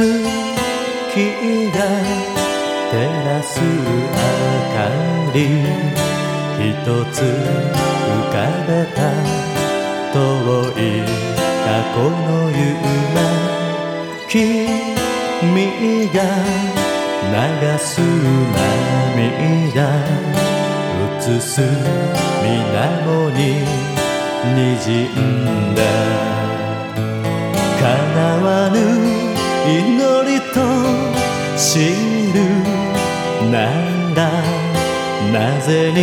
月が照らす明かり一つ浮かべた遠い過去の夢君が流す涙映す水面に滲んだ祈りと知るならなぜに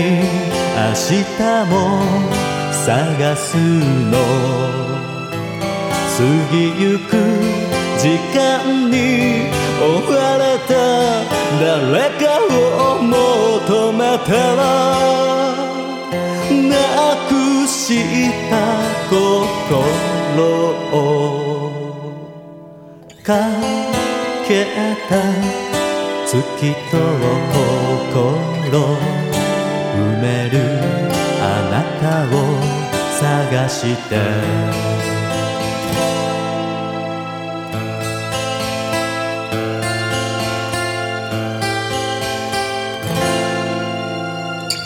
明日も探すの。過ぎゆく時間に追われた誰かを求めてはなくした心を。かけた月と心埋めるあなたを探して。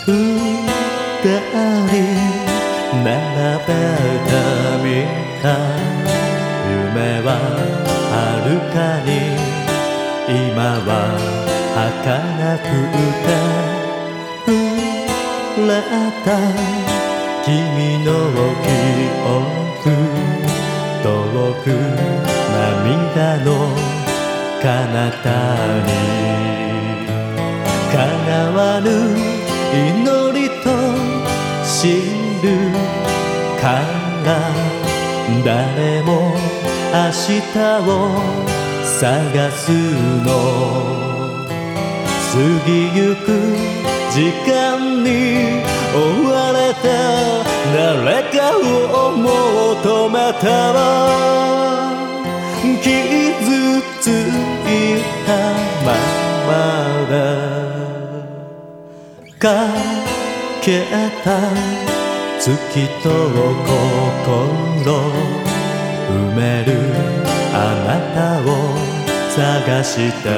二人並べてみた夢は遥かに。今は儚くて触れた。君の記憶遠く涙の彼方に。叶わぬ祈りと知るから誰も明日を探すの過ぎゆく時間に追われた誰かを求めたわ傷ついたままだかけた月と心埋める。あなたを探した。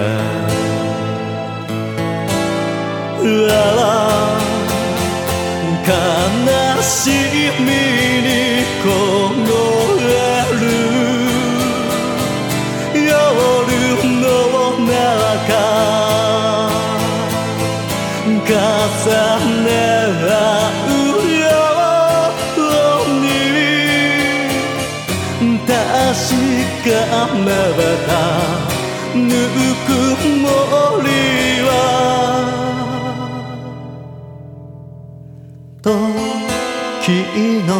うわ悲しみに凍えかめたぬくもりは。時の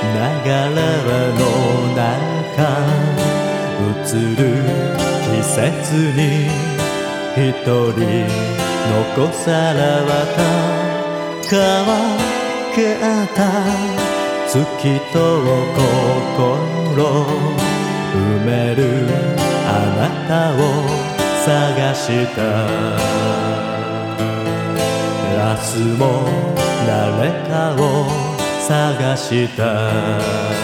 流れの中。映る季節に一人残された。乾けた。月と心。埋める。あなたを探した。明日も誰かを探した。